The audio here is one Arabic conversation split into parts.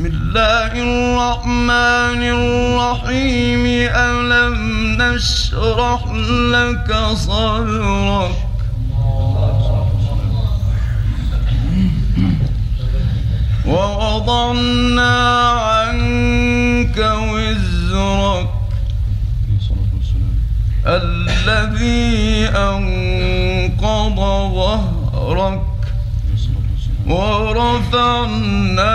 بسم الله الرحمن الرحيم. ألم نشرح لك صدرك؟ ووضعنا عنك وزرك الذي أنقض ظهرك. ورفعنا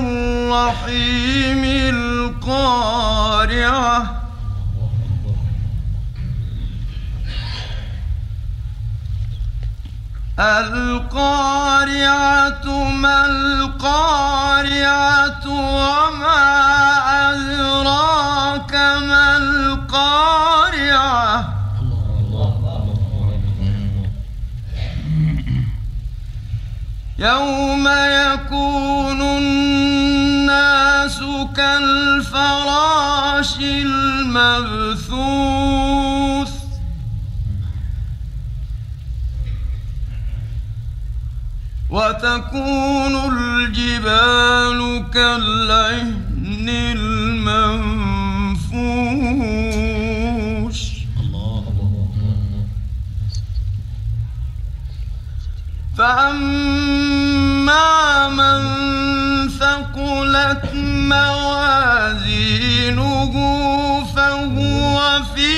الرحيم القارعة. القارعة ما القارعة وما أدراك ما القارعة. يوم يكون كالفراش المبثوث. وتكون الجبال كالعهن المنفوش. فأما من ثقلت موازينه فهو في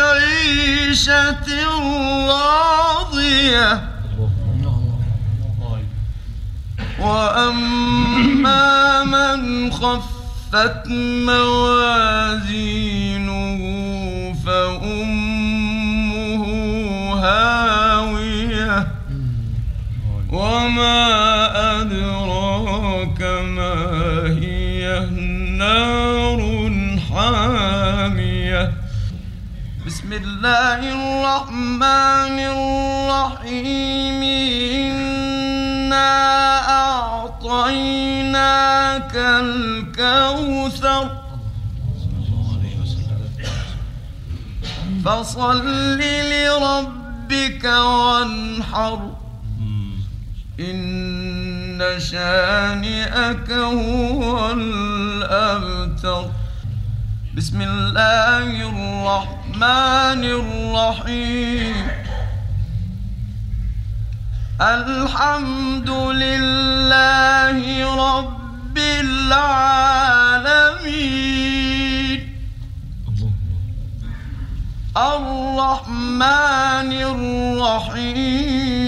عيشة راضية. وأما من خفت موازينه فأمه هاوية. وما أدراك ما هي نار حامية. بسم الله الرحمن الرحيم. إنا أعطيناك الكوثر. فصل لربك وانحر. إن شانئك هو الأبتر. بسم الله الرحمن الرحيم. الحمد لله رب العالمين. الرحمن الرحيم.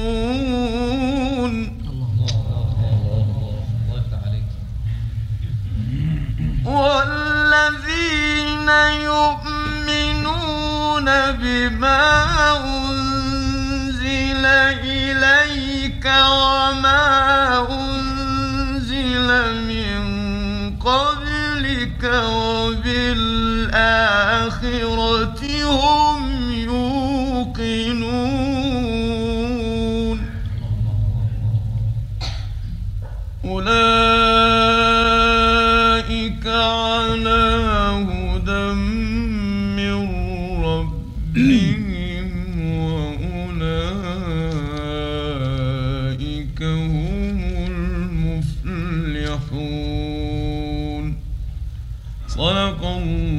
يؤمنون بما أنزل إليك وما أنزل من قبلك وبالآخرة هم يوقنون. أولئك على هدى من ربهم وأولئك هم المفلحون صدق الله